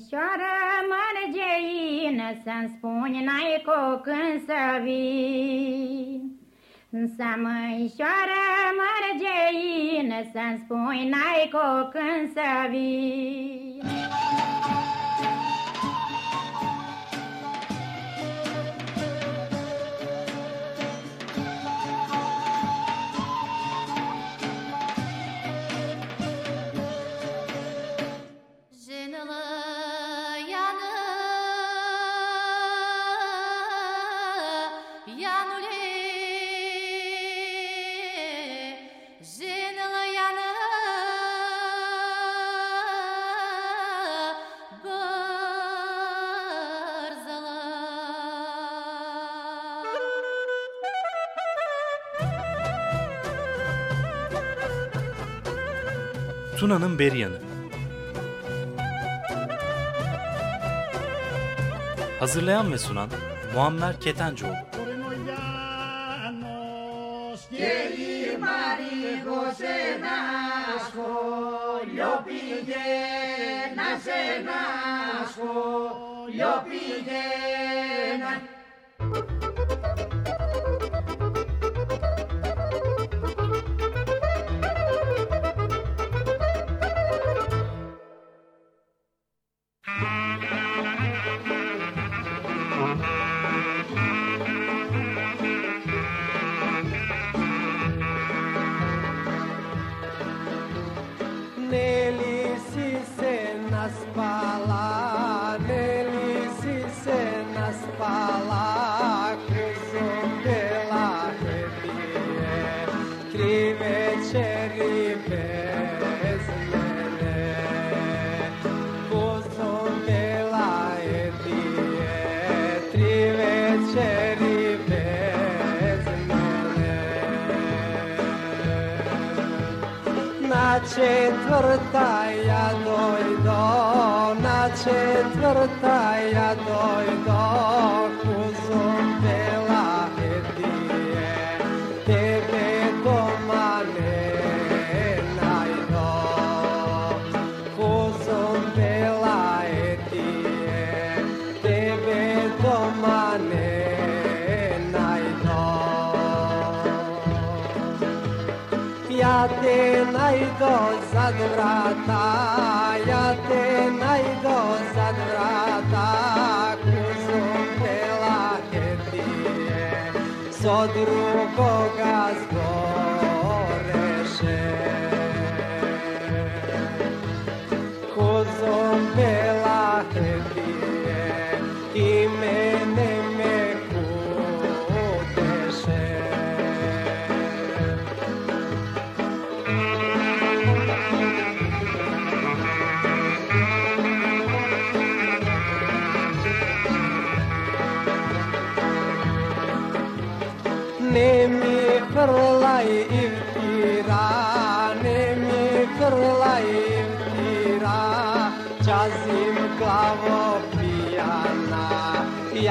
măișoară mărgeină Să-mi spuni n-ai cu când să vii. Să măișoară mărgeină Să-mi spuni n-ai cu când să vii Tuna'nın beri yanı. Hazırlayan ve sunan Muammer Ketencoğlu. Yo pillé, Thank you. Yo pillé, četvrta ja dojdo, podróboga.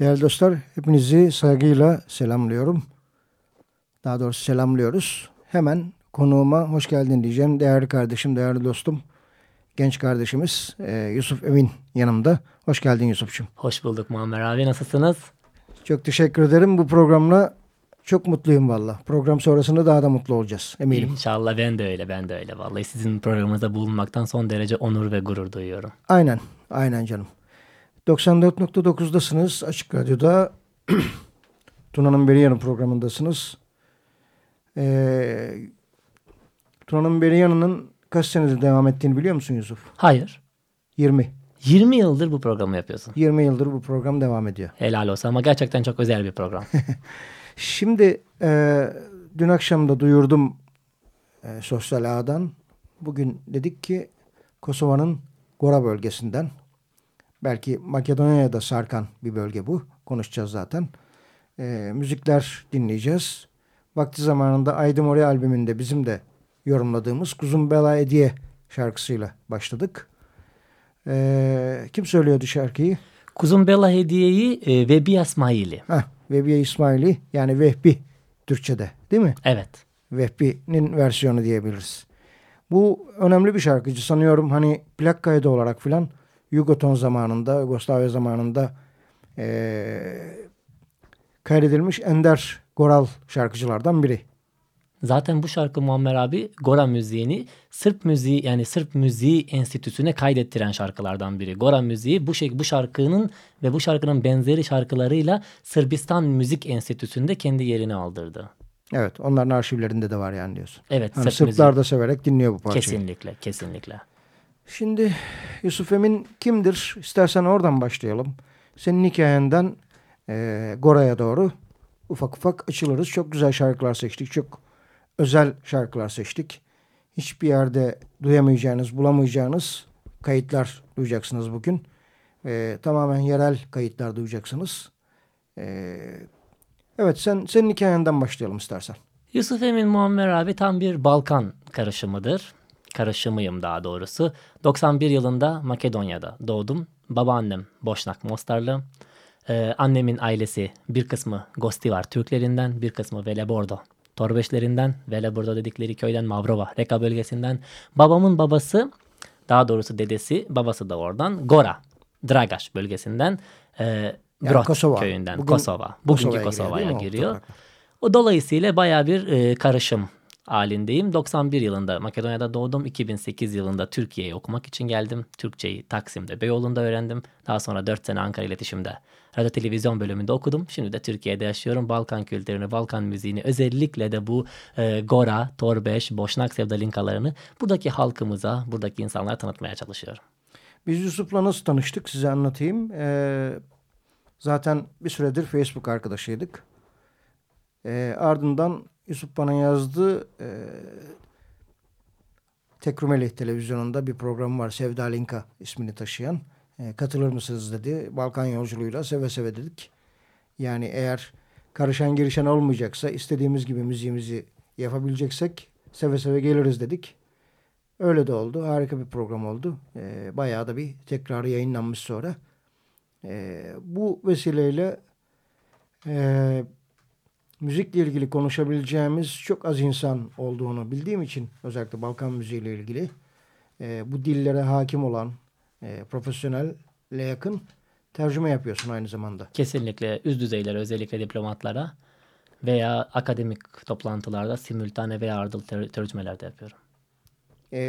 Değerli dostlar, hepinizi saygıyla selamlıyorum. Daha doğrusu selamlıyoruz. Hemen konuğuma hoş geldin diyeceğim. Değerli kardeşim, değerli dostum, genç kardeşimiz e, Yusuf Emin yanımda. Hoş geldin Yusuf'cum. Hoş bulduk Muammer abi. Nasılsınız? Çok teşekkür ederim. Bu programla çok mutluyum valla. Program sonrasında daha da mutlu olacağız eminim. İnşallah ben de öyle, ben de öyle. Vallahi sizin programınızda bulunmaktan son derece onur ve gurur duyuyorum. Aynen, aynen canım. 94.9'dasınız Açık Radyo'da. Tuna'nın Beri Yanı programındasınız. Ee, Tuna'nın Beri Yanı'nın kaç senedir devam ettiğini biliyor musun Yusuf? Hayır. 20. 20 yıldır bu programı yapıyorsun. 20 yıldır bu program devam ediyor. Helal olsun ama gerçekten çok özel bir program. Şimdi e, dün akşam da duyurdum e, sosyal ağdan. Bugün dedik ki Kosova'nın Gora bölgesinden belki Makedonya'ya da sarkan bir bölge bu. Konuşacağız zaten. E, müzikler dinleyeceğiz. Vakti zamanında Aydım Oraya albümünde bizim de yorumladığımız Kuzum Bela Ediye şarkısıyla başladık. E, kim söylüyordu şarkıyı? Kuzum Bella Hediye'yi e, Vebi İsmail'i. Heh, Vehbiye İsmaili yani Vehbi Türkçe'de değil mi? Evet. Vehbi'nin versiyonu diyebiliriz. Bu önemli bir şarkıcı sanıyorum hani plak kaydı olarak filan Yugoton zamanında, Yugoslavya zamanında ee, kaydedilmiş ender Goral şarkıcılardan biri. Zaten bu şarkı Muammer abi Gora müziğini Sırp müziği yani Sırp Müziği Enstitüsü'ne kaydettiren şarkılardan biri. Gora müziği bu şey bu şarkının ve bu şarkının benzeri şarkılarıyla Sırbistan Müzik Enstitüsü'nde kendi yerini aldırdı. Evet onların arşivlerinde de var yani diyorsun. Evet hani Sırp Sırplar müziği. da severek dinliyor bu parçayı. Kesinlikle kesinlikle. Şimdi Yusuf Emin kimdir? İstersen oradan başlayalım. Senin hikayenden e, Gora'ya doğru ufak ufak açılırız. Çok güzel şarkılar seçtik. Çok özel şarkılar seçtik. Hiçbir yerde duyamayacağınız, bulamayacağınız kayıtlar duyacaksınız bugün. E, tamamen yerel kayıtlar duyacaksınız. E, evet sen senin hikayenden başlayalım istersen. Yusuf Emin Muammer abi tam bir Balkan karışımıdır. Karışımıyım daha doğrusu. 91 yılında Makedonya'da doğdum. Babaannem Boşnak Mostarlı. Ee, annemin ailesi bir kısmı Gostivar Türklerinden, bir kısmı Velebordo Torbeşlerinden, Velebordo dedikleri köyden Mavrova, Reka bölgesinden. Babamın babası, daha doğrusu dedesi, babası da oradan Gora, Dragaş bölgesinden. E, Brod Kosova. köyünden, Bugün Kosova. Bugünkü Kosova'ya Kosova'ya giriyor? O dolayısıyla baya bir e, karışım halindeyim. 91 yılında Makedonya'da doğdum. 2008 yılında Türkiye'ye okumak için geldim. Türkçeyi Taksim'de, Beyoğlu'nda öğrendim. Daha sonra 4 sene Ankara İletişim'de radyo televizyon bölümünde okudum. Şimdi de Türkiye'de yaşıyorum. Balkan kültürünü, Balkan müziğini özellikle de bu e, Gora, Torbeş, Boşnak sevdalinkalarını buradaki halkımıza, buradaki insanlara tanıtmaya çalışıyorum. Biz Yusuf'la nasıl tanıştık size anlatayım. Ee, zaten bir süredir Facebook arkadaşıydık. Ee, ardından Yusuf bana yazdı. Ee, Tekrumeli televizyonunda bir program var. Sevda Linka ismini taşıyan. Ee, katılır mısınız dedi. Balkan yolculuğuyla seve seve dedik. Yani eğer karışan girişen olmayacaksa istediğimiz gibi müziğimizi yapabileceksek seve seve geliriz dedik. Öyle de oldu. Harika bir program oldu. Ee, bayağı da bir tekrarı yayınlanmış sonra. Ee, bu vesileyle e, müzikle ilgili konuşabileceğimiz çok az insan olduğunu bildiğim için özellikle Balkan müziğiyle ilgili e, bu dillere hakim olan e, profesyonelle yakın tercüme yapıyorsun aynı zamanda. Kesinlikle üst düzeylere özellikle diplomatlara veya akademik toplantılarda simültane veya ardıl ter- tercümeler de yapıyorum. E,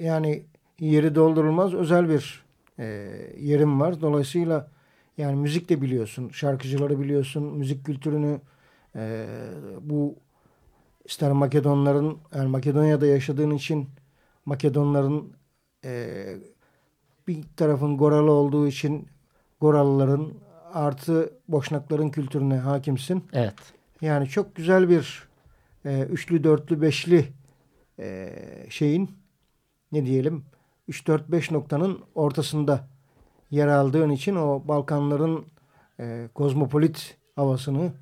yani yeri doldurulmaz özel bir e, yerim var. Dolayısıyla yani müzik de biliyorsun, şarkıcıları biliyorsun, müzik kültürünü e, bu ister Makedonların yani Makedonya'da yaşadığın için Makedonların e, bir tarafın Goralı olduğu için Goralıların artı Boşnakların kültürüne hakimsin. Evet. Yani çok güzel bir e, üçlü, dörtlü, beşli e, şeyin ne diyelim 3-4-5 noktanın ortasında yer aldığın için o Balkanların e, kozmopolit havasını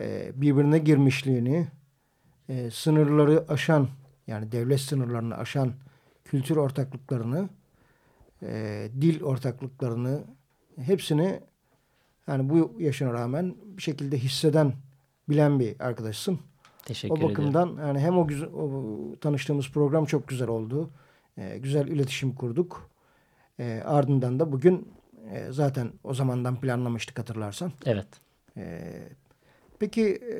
e, birbirine girmişliğini e, sınırları aşan yani devlet sınırlarını aşan kültür ortaklıklarını e, dil ortaklıklarını hepsini yani bu yaşına rağmen bir şekilde hisseden bilen bir arkadaşsın. Teşekkür O ederim. bakımdan yani hem o, güzel, o tanıştığımız program çok güzel oldu. Ee, güzel iletişim kurduk. Ee, ardından da bugün e, zaten o zamandan planlamıştık hatırlarsan. Evet. Ee, peki e,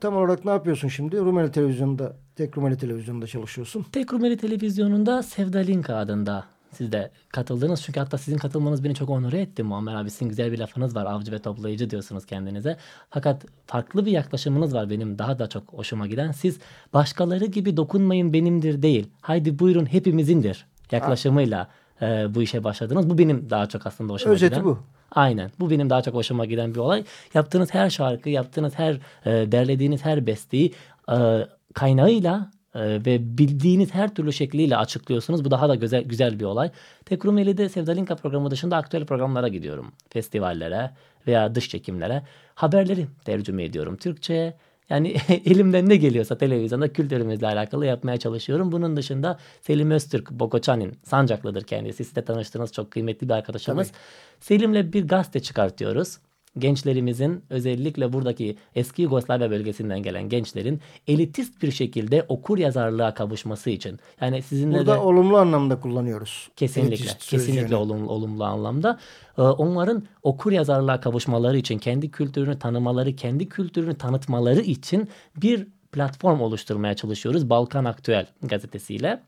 tam olarak ne yapıyorsun şimdi? Rumeli Televizyonu'nda, tek Rumeli Televizyonu'nda çalışıyorsun. Tek Rumeli Televizyonu'nda Sevda Linka adında siz de katıldınız. Çünkü hatta sizin katılmanız beni çok onure etti. Muammer abi sizin güzel bir lafınız var. Avcı ve toplayıcı diyorsunuz kendinize. Fakat farklı bir yaklaşımınız var benim daha da çok hoşuma giden. Siz başkaları gibi dokunmayın benimdir değil. Haydi buyurun hepimizindir yaklaşımıyla e, bu işe başladınız. Bu benim daha çok aslında hoşuma Özeti giden. bu. Aynen. Bu benim daha çok hoşuma giden bir olay. Yaptığınız her şarkı, yaptığınız her, e, derlediğiniz her besteyi e, kaynağıyla Ee, ve bildiğiniz her türlü şekliyle açıklıyorsunuz. Bu daha da güzel güzel bir olay. Tek Rumeli'de Sevdalinka programı dışında aktüel programlara gidiyorum. Festivallere veya dış çekimlere. Haberleri tercüme ediyorum Türkçe'ye. Yani elimden ne geliyorsa televizyonda kültürümüzle alakalı yapmaya çalışıyorum. Bunun dışında Selim Öztürk, Bokoçanin, Sancaklıdır kendisi. Siz de tanıştığınız çok kıymetli bir arkadaşımız. Tabii. Selim'le bir gazete çıkartıyoruz gençlerimizin özellikle buradaki eski Yugoslavya bölgesinden gelen gençlerin elitist bir şekilde okur yazarlığa kavuşması için. Yani sizinle Burada de olumlu anlamda kullanıyoruz. kesinlikle Elitist kesinlikle sözcüğünü. olumlu, olumlu anlamda e, onların okur yazarlığa kavuşmaları için kendi kültürünü tanımaları, kendi kültürünü tanıtmaları için bir platform oluşturmaya çalışıyoruz Balkan Aktüel gazetesiyle.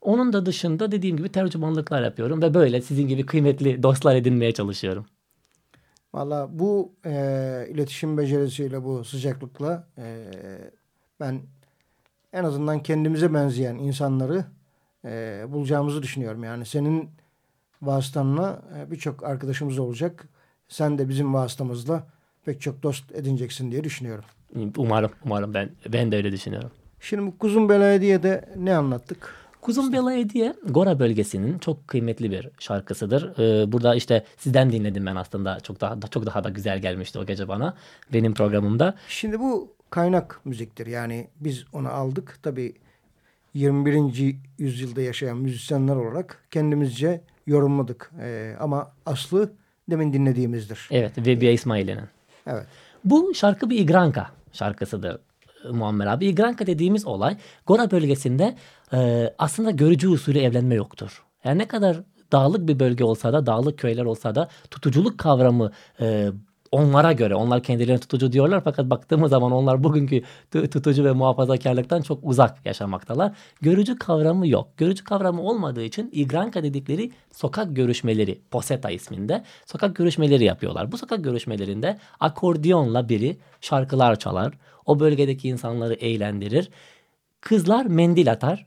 Onun da dışında dediğim gibi tercümanlıklar yapıyorum ve böyle sizin gibi kıymetli dostlar edinmeye çalışıyorum. Valla bu e, iletişim becerisiyle bu sıcaklıkla e, ben en azından kendimize benzeyen insanları e, bulacağımızı düşünüyorum. Yani senin vasıtanla e, birçok arkadaşımız olacak. Sen de bizim vasıtamızla pek çok dost edineceksin diye düşünüyorum. Umarım, umarım ben ben de öyle düşünüyorum. Şimdi bu Kuzun Belediye'de ne anlattık? Kuzum Bela Hediye Gora bölgesinin çok kıymetli bir şarkısıdır. Ee, burada işte sizden dinledim ben aslında çok daha çok daha da güzel gelmişti o gece bana benim programımda. Şimdi bu kaynak müziktir. Yani biz onu aldık. Tabii 21. yüzyılda yaşayan müzisyenler olarak kendimizce yorumladık. Ee, ama aslı demin dinlediğimizdir. Evet Vebiya İsmail'in. Evet. Bu şarkı bir igranka şarkısıdır Muammer abi. İgranka dediğimiz olay Gora bölgesinde e, aslında görücü usulü evlenme yoktur. Yani ne kadar dağlık bir bölge olsa da, dağlık köyler olsa da tutuculuk kavramı e, onlara göre, onlar kendilerini tutucu diyorlar fakat baktığımız zaman onlar bugünkü tu- tutucu ve muhafazakarlıktan çok uzak yaşamaktalar. Görücü kavramı yok. Görücü kavramı olmadığı için igranka dedikleri sokak görüşmeleri, poseta isminde sokak görüşmeleri yapıyorlar. Bu sokak görüşmelerinde akordiyonla biri şarkılar çalar, o bölgedeki insanları eğlendirir. Kızlar mendil atar.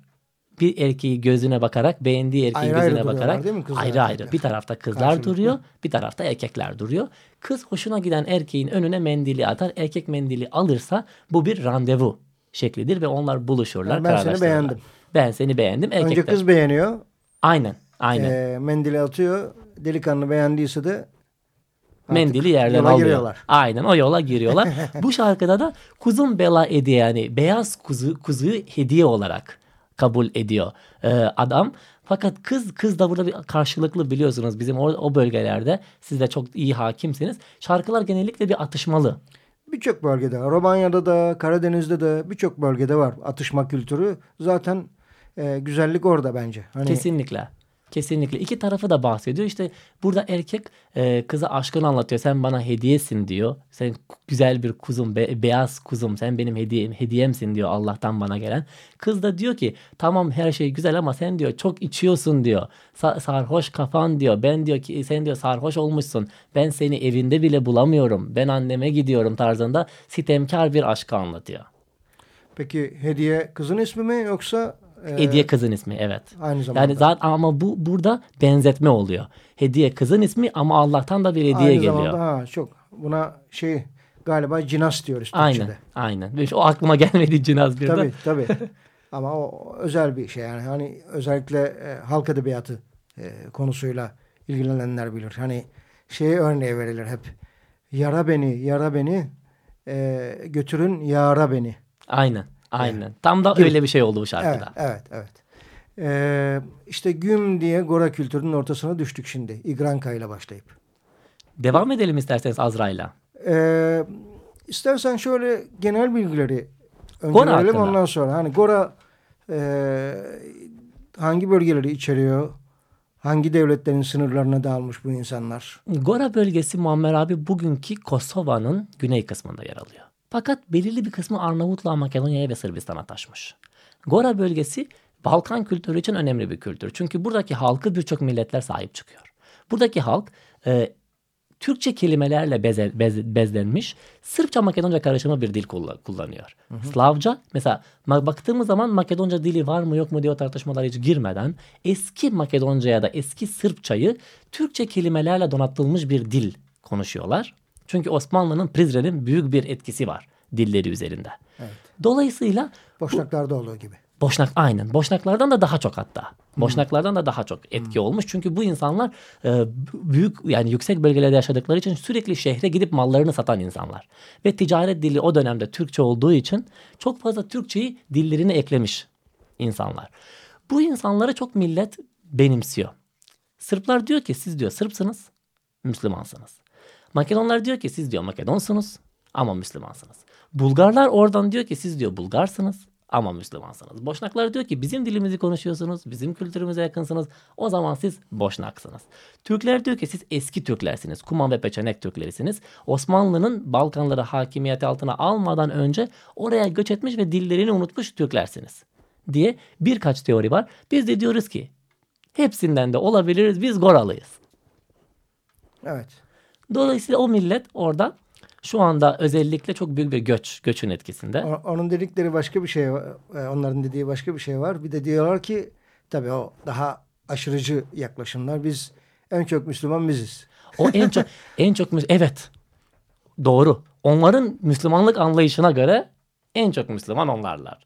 Bir erkeği gözüne bakarak beğendiği erkeğin Ayrı ayrı gözüne duruyorlar bakarak değil mi kızlar, ayrı ayrı bir tarafta kızlar Karşılıklı. duruyor bir tarafta erkekler duruyor. Kız hoşuna giden erkeğin önüne mendili atar. Erkek mendili alırsa bu bir randevu şeklidir ve onlar buluşurlar. Yani ben seni beğendim. Ben seni beğendim. Erkekler. Önce kız beğeniyor. Aynen. Aynen. E, mendili atıyor. Delikanlı beğendiyse de artık Mendili yerden yola alıyor. giriyorlar. Aynen o yola giriyorlar. Bu şarkıda da kuzum bela hediye yani beyaz kuzu kuzuyu hediye olarak kabul ediyor e, adam. Fakat kız kız da burada bir karşılıklı biliyorsunuz bizim o, o bölgelerde siz de çok iyi hakimsiniz. Şarkılar genellikle bir atışmalı. Birçok bölgede, Romanya'da da, Karadeniz'de de birçok bölgede var atışma kültürü. Zaten e, güzellik orada bence. Hani Kesinlikle. Kesinlikle. İki tarafı da bahsediyor. İşte burada erkek e, kıza aşkını anlatıyor. Sen bana hediyesin diyor. Sen güzel bir kuzum, be- beyaz kuzum. Sen benim hediyem, hediyemsin diyor Allah'tan bana gelen. Kız da diyor ki tamam her şey güzel ama sen diyor çok içiyorsun diyor. Sa- sarhoş kafan diyor. Ben diyor ki sen diyor sarhoş olmuşsun. Ben seni evinde bile bulamıyorum. Ben anneme gidiyorum tarzında sitemkar bir aşkı anlatıyor. Peki hediye kızın ismi mi yoksa e, Hediye kızın ismi evet. aynı zamanda? Yani zaten ama bu burada benzetme oluyor. Hediye kızın ismi ama Allah'tan da bir hediye aynı geliyor. zamanda ha, çok. Buna şey galiba cinas diyoruz Aynen. Türkçe'de. Aynen. O aklıma gelmedi Cinaz birden. Tabii tabii. Ama o özel bir şey yani. Hani özellikle e, halk edebiyatı e, konusuyla ilgilenenler bilir. Hani şey örneği verilir hep. Yara beni, yara beni, e, götürün yara beni. Aynen. Aynen. Tam da Gibi. öyle bir şey oldu bu Evet, şarkıda. evet, evet. E, işte güm diye Gora kültürünün ortasına düştük şimdi. İgranka ile başlayıp. Devam edelim isterseniz Azra'yla. E, istersen şöyle genel bilgileri önce Gora verelim hakkında. ondan sonra. Hani Gora e, hangi bölgeleri içeriyor? Hangi devletlerin sınırlarına dağılmış bu insanlar? Gora bölgesi Muammer abi bugünkü Kosova'nın güney kısmında yer alıyor. Fakat belirli bir kısmı Arnavutluğa, Makedonya'ya ve Sırbistan'a taşmış. Gora bölgesi Balkan kültürü için önemli bir kültür. Çünkü buradaki halkı birçok milletler sahip çıkıyor. Buradaki halk e, Türkçe kelimelerle beze, bez- bezlenmiş Sırpça Makedonca karışımı bir dil kulla- kullanıyor. Slavca mesela baktığımız zaman Makedonca dili var mı yok mu diye tartışmalara hiç girmeden eski Makedonca'ya da eski Sırpçayı Türkçe kelimelerle donatılmış bir dil konuşuyorlar. Çünkü Osmanlı'nın Prizren'in büyük bir etkisi var dilleri üzerinde. Dolayısıyla Boşnaklarda olduğu gibi. Boşnak aynen. Boşnaklardan da daha çok hatta. Boşnaklardan da daha çok etki olmuş. Çünkü bu insanlar e, büyük yani yüksek bölgelerde yaşadıkları için sürekli şehre gidip mallarını satan insanlar. Ve ticaret dili o dönemde Türkçe olduğu için çok fazla Türkçeyi dillerine eklemiş insanlar. Bu insanları çok millet benimsiyor. Sırplar diyor ki siz diyor Sırpsınız, Müslümansınız. Makedonlar diyor ki siz diyor Makedonsunuz ama Müslümansınız. Bulgarlar oradan diyor ki siz diyor Bulgarsınız ama Müslümansınız. Boşnaklar diyor ki bizim dilimizi konuşuyorsunuz, bizim kültürümüze yakınsınız. O zaman siz Boşnaksınız. Türkler diyor ki siz eski Türklersiniz. Kuman ve Peçenek Türklerisiniz. Osmanlı'nın Balkanları hakimiyeti altına almadan önce oraya göç etmiş ve dillerini unutmuş Türklersiniz. Diye birkaç teori var. Biz de diyoruz ki hepsinden de olabiliriz. Biz Goralıyız. Evet. Dolayısıyla o millet orada şu anda özellikle çok büyük bir göç, göçün etkisinde. Onun dedikleri başka bir şey e, Onların dediği başka bir şey var. Bir de diyorlar ki tabii o daha aşırıcı yaklaşımlar. Biz en çok Müslüman biziz. O en çok en çok evet. Doğru. Onların Müslümanlık anlayışına göre en çok Müslüman onlarlar.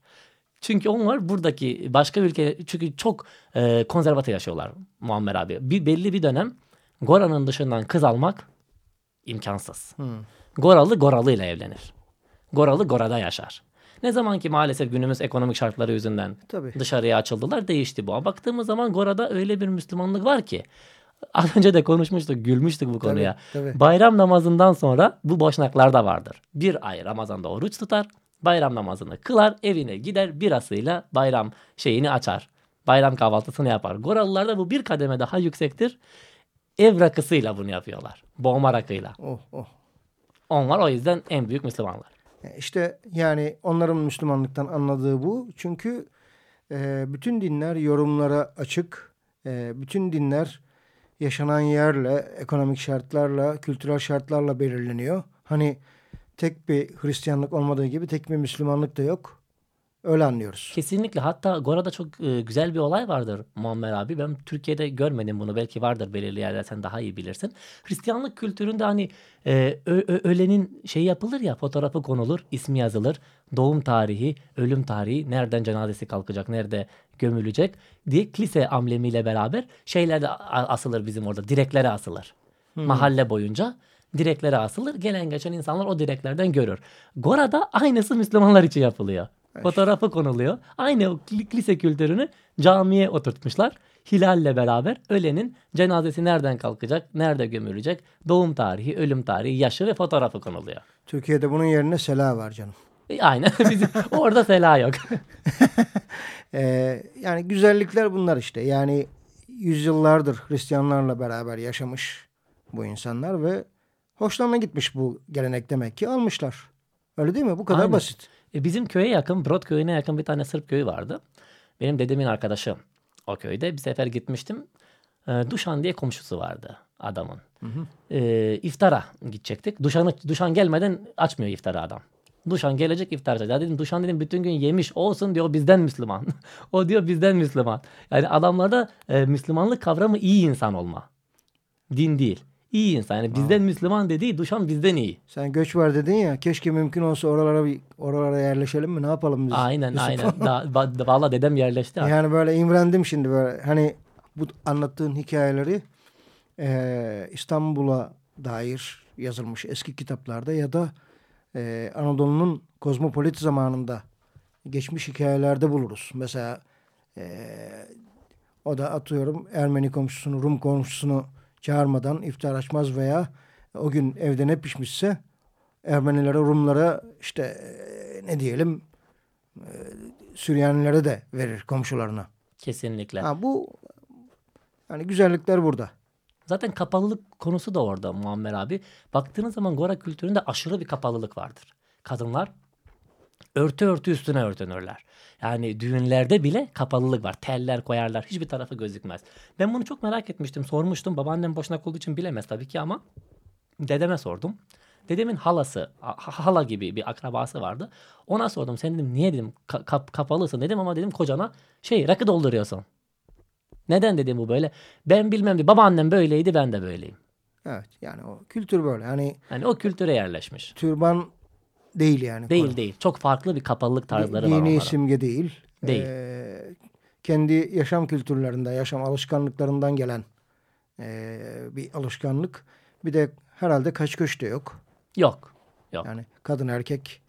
Çünkü onlar buradaki başka ülke çünkü çok e, konservatif yaşıyorlar Muammer abi. Bir belli bir dönem Gora'nın dışından kız almak imkansız. Goralı Goralı ile evlenir. Goralı Gora'da yaşar. Ne zaman ki maalesef günümüz ekonomik şartları yüzünden Tabii. dışarıya açıldılar değişti bu. Ama baktığımız zaman Gora'da öyle bir Müslümanlık var ki az önce de konuşmuştuk, gülmüştük bu konuya. tabii. Bayram namazından sonra bu boşnaklarda vardır. Bir ay Ramazan'da oruç tutar, bayram namazını kılar, evine gider birasıyla bayram şeyini açar. Bayram kahvaltısını yapar. Goralılarda bu bir kademe daha yüksektir. Ev rakısıyla bunu yapıyorlar. Boğma rakıyla. Oh oh. Onlar o yüzden en büyük Müslümanlar. E, İşte yani onların Müslümanlıktan anladığı bu. Çünkü e, bütün dinler yorumlara açık. E, bütün dinler yaşanan yerle, ekonomik şartlarla, kültürel şartlarla belirleniyor. Hani tek bir Hristiyanlık olmadığı gibi tek bir Müslümanlık da yok. Öyle anlıyoruz. Kesinlikle. Hatta Gora'da çok e, güzel bir olay vardır Muammer abi. Ben Türkiye'de görmedim bunu. Belki vardır belirli yerler sen daha iyi bilirsin. Hristiyanlık kültüründe hani e, ö- ö- ölenin şey yapılır ya fotoğrafı konulur, ismi yazılır. Doğum tarihi, ölüm tarihi, nereden cenazesi kalkacak, nerede gömülecek diye kilise amblemiyle beraber şeyler de asılır bizim orada. Direklere asılır. Mahalle boyunca direklere asılır. Gelen geçen insanlar o direklerden görür. Gora'da aynısı Müslümanlar için yapılıyor. Fotoğrafı konuluyor. Aynı o kilise kültürünü camiye oturtmuşlar. Hilalle beraber ölenin cenazesi nereden kalkacak, nerede gömülecek, doğum tarihi, ölüm tarihi, yaşı ve fotoğrafı konuluyor. Türkiye'de bunun yerine sela var canım. E, aynen bizim orada sela yok. Ee, yani güzellikler bunlar işte. Yani yüzyıllardır Hristiyanlarla beraber yaşamış bu insanlar ve hoşlarına gitmiş bu gelenek demek ki almışlar. Öyle değil mi? Bu kadar Aynen. basit. E, bizim köye yakın, Brod köyüne yakın bir tane Sırp köyü vardı. Benim dedemin arkadaşı o köyde. Bir sefer gitmiştim. E, Duşan diye komşusu vardı adamın. E, iftara gidecektik. Duşan'ı, Duşan gelmeden açmıyor iftarı adam. Duşan gelecek iftar. Ya dedim Duşan dedim bütün gün yemiş olsun diyor bizden Müslüman. o diyor bizden Müslüman. Yani adamlarda e, Müslümanlık kavramı iyi insan olma. Din değil. İyi insan. Yani bizden Müslüman dediği Duşan bizden iyi. Sen göç var dedin ya. Keşke mümkün olsa oralara bir oralara yerleşelim mi? Ne yapalım biz? Aynen Yusuf? aynen. Da, va- Valla dedem yerleşti. abi. Yani böyle imrendim şimdi böyle. Hani bu anlattığın hikayeleri eee, İstanbul'a dair yazılmış eski kitaplarda ya da eee, Anadolu'nun kozmopolit zamanında geçmiş hikayelerde buluruz. Mesela eee, o da atıyorum Ermeni komşusunu, Rum komşusunu çağırmadan iftar açmaz veya o gün evde ne pişmişse Ermenilere, Rumlara işte eee, ne diyelim eee, Süryanilere de verir komşularına. Kesinlikle. Ha, bu yani güzellikler burada. Zaten kapalılık konusu da orada Muammer abi. Baktığınız zaman Gora kültüründe aşırı bir kapalılık vardır. Kadınlar örtü örtü üstüne örtünürler. Yani düğünlerde bile kapalılık var. Teller koyarlar. Hiçbir tarafı gözükmez. Ben bunu çok merak etmiştim. Sormuştum. Babaannem boşnak olduğu için bilemez tabii ki ama dedeme sordum. Dedemin halası, ha- hala gibi bir akrabası vardı. Ona sordum. Sen dedim niye dedim ka- kap- kapalısın dedim ama dedim kocana şey rakı dolduruyorsun. Neden dedim bu böyle? Ben bilmem de babaannem böyleydi ben de böyleyim. Evet yani o kültür böyle. Hani Yani o kültüre yerleşmiş. türban değil yani. Değil konum. değil. Çok farklı bir kapalılık tarzları var Dini onların. simge değil. Değil. Ee, kendi yaşam kültürlerinden, yaşam alışkanlıklarından gelen ee, bir alışkanlık. Bir de herhalde kaç köş de yok. Yok. Yok. Yani kadın erkek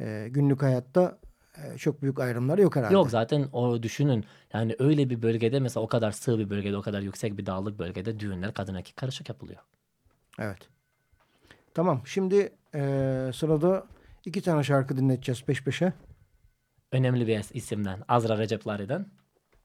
ee, günlük hayatta ee, çok büyük ayrımlar yok herhalde. Yok zaten o düşünün yani öyle bir bölgede mesela o kadar sığ bir bölgede o kadar yüksek bir dağlık bölgede düğünler kadın erkek karışık yapılıyor. Evet. Tamam şimdi ee, sırada iki tane şarkı dinleteceğiz peş peşe. Önemli bir isimden Azra Receplari'den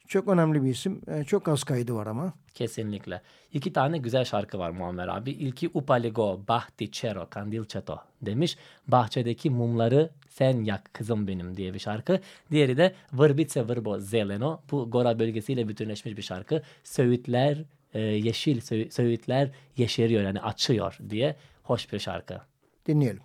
Çok önemli bir isim. Ee, çok az kaydı var ama. kesinlikle. İki tane güzel şarkı var Muammer abi. İlki Upaligo Bahti Çero Kandil Çeto demiş. Bahçedeki mumları sen yak kızım benim diye bir şarkı. Diğeri de Vırbice Vırbo Zeleno. Bu Gora bölgesiyle bütünleşmiş bir şarkı. Söğütler e, yeşil, Söğü- söğütler yeşeriyor yani açıyor diye hoş bir şarkı. Dinleyelim.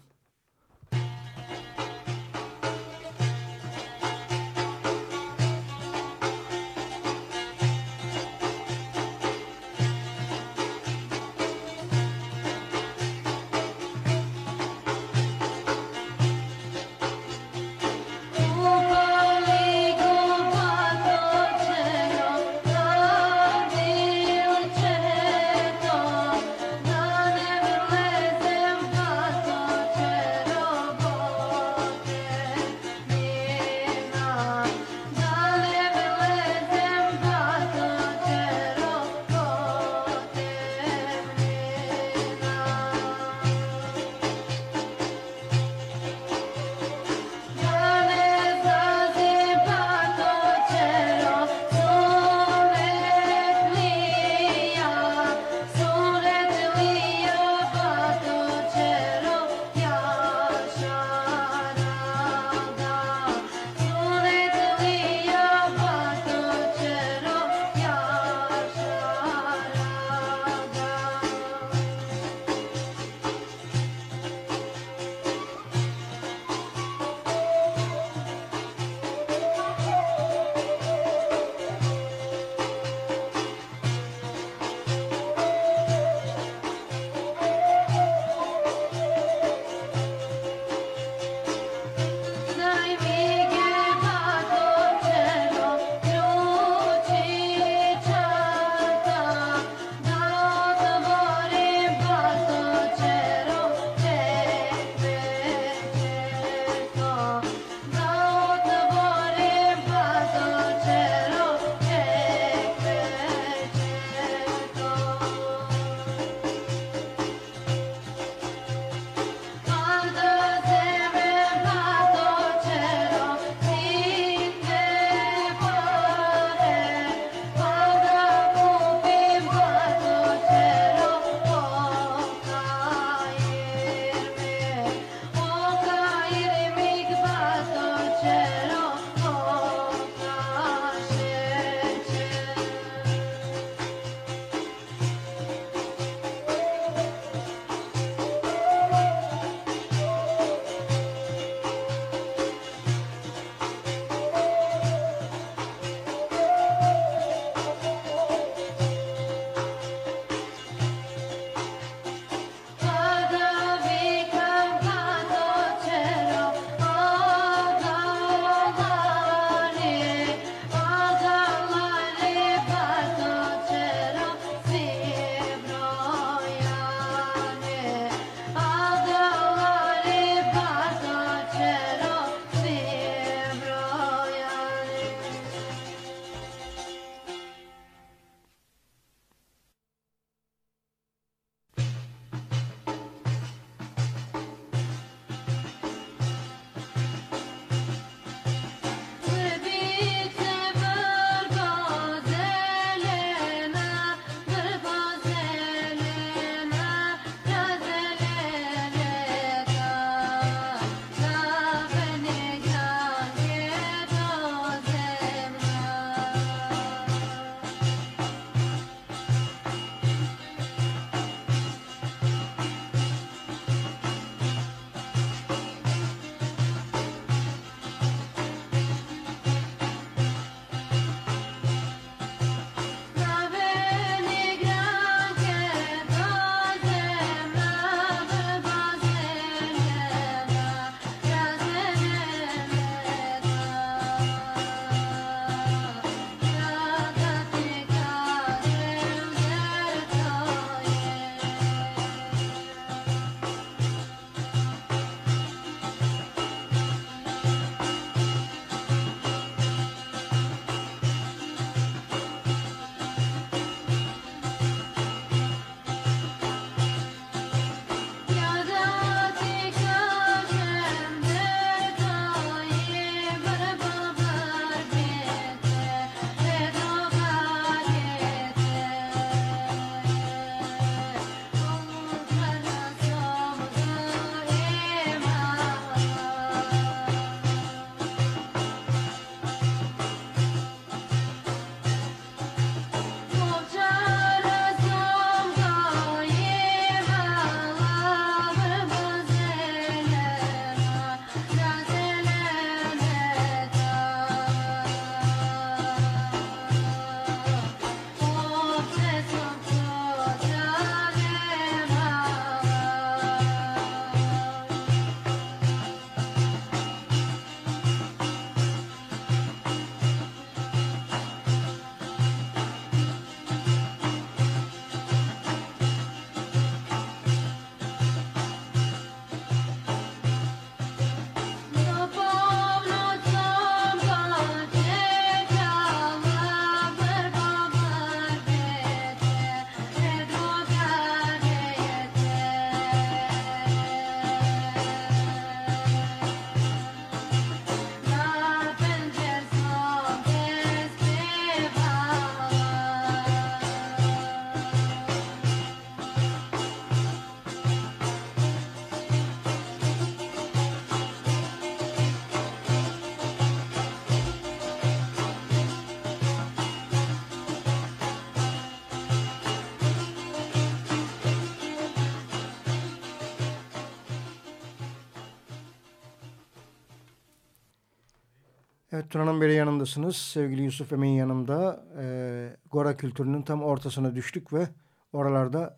Evet Turan'ın beri yanındasınız. Sevgili Yusuf Emin yanımda. Ee, Gora kültürünün tam ortasına düştük ve oralarda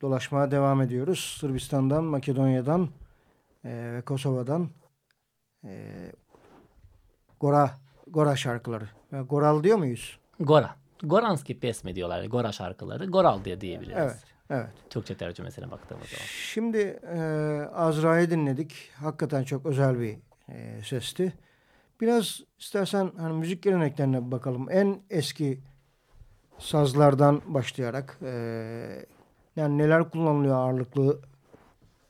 dolaşmaya devam ediyoruz. Sırbistan'dan, Makedonya'dan e, ve Kosova'dan e, Gora, Gora şarkıları. Ya, Goral diyor muyuz? Gora. Goranski pesmi diyorlar. Gora şarkıları. Goral diye diyebiliriz. Evet, evet. Türkçe tercümesine baktığımız zaman. Şimdi e, Azra'yı dinledik. Hakikaten çok özel bir e, sesti. Biraz istersen hani müzik geleneklerine bakalım. En eski sazlardan başlayarak e, yani neler kullanılıyor ağırlıklı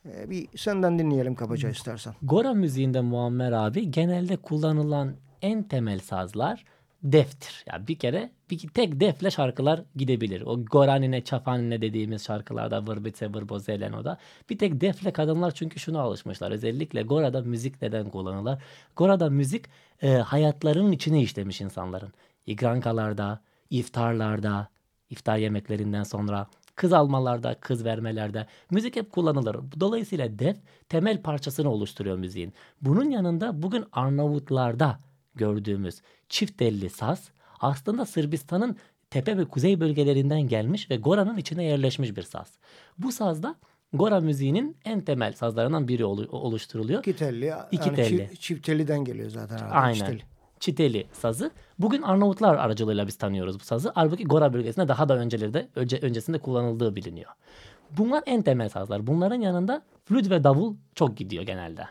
e, bir senden dinleyelim kabaca istersen. Gora müziğinde Muammer abi genelde kullanılan en temel sazlar deftir. Yani bir kere bir tek defle şarkılar gidebilir. O Goranine, Çafanine dediğimiz şarkılarda Vırbice, Vırbo, Zeleno'da bir tek defle kadınlar çünkü şuna alışmışlar. Özellikle Gora'da müzik neden kullanılır? Gora'da müzik e, hayatlarının içine işlemiş insanların. İgrankalarda, iftarlarda, iftar yemeklerinden sonra kız almalarda, kız vermelerde müzik hep kullanılır. Dolayısıyla def temel parçasını oluşturuyor müziğin. Bunun yanında bugün Arnavutlarda gördüğümüz çift telli saz aslında Sırbistan'ın tepe ve kuzey bölgelerinden gelmiş ve Gora'nın içine yerleşmiş bir saz. Bu sazda Gora müziğinin en temel sazlarından biri oluşturuluyor. İki telli. İki yani telli. Çift, çift telliden geliyor zaten. Herhalde. Aynen. Çift telli. Çiteli sazı. Bugün Arnavutlar aracılığıyla biz tanıyoruz bu sazı. Halbuki Gora bölgesinde daha da önceleri de önce, öncesinde kullanıldığı biliniyor. Bunlar en temel sazlar. Bunların yanında flüt ve davul çok gidiyor genelde.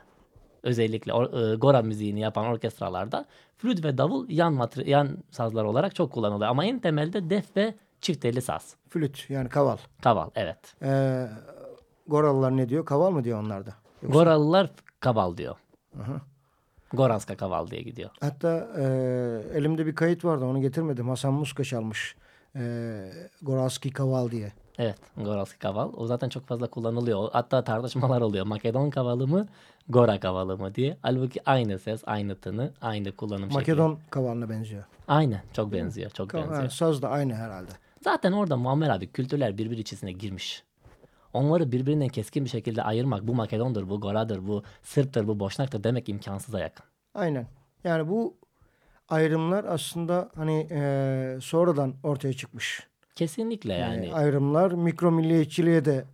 Özellikle e, Gora müziğini yapan orkestralarda flüt ve davul yan, matri, yan sazlar olarak çok kullanılıyor. Ama en temelde def ve çift telli saz. Flüt yani kaval. Kaval evet. Ee, Goralılar ne diyor? Kaval mı diyor onlar da? Yoksa... Goralılar kaval diyor. Aha. Goranska Kaval diye gidiyor. Hatta e, elimde bir kayıt vardı onu getirmedim. Hasan Muska çalmış. E, Goranski Kaval diye. Evet Goranski Kaval. O zaten çok fazla kullanılıyor. Hatta tartışmalar oluyor. Makedon Kavalı mı Gora Kavalı mı diye. Halbuki aynı ses, aynı tını, aynı kullanım Makedon şekli. Kavalına benziyor. Aynen çok benziyor. Çok Ka benziyor. saz da aynı herhalde. Zaten orada Muammer abi kültürler birbiri içine girmiş. Onları birbirinden keskin bir şekilde ayırmak bu Makedondur, bu Gora'dır, bu Sırp'tır, bu Boşnak'tır demek imkansıza yakın. Aynen. Yani bu ayrımlar aslında hani e, sonradan ortaya çıkmış. Kesinlikle yani. E, ayrımlar mikro milliyetçiliğe de